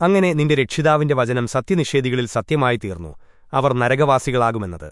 അങ്ങനെ നിന്റെ രക്ഷിതാവിന്റെ വചനം സത്യനിഷേധികളിൽ സത്യമായി തീർന്നു അവർ നരകവാസികളാകുമെന്നത്.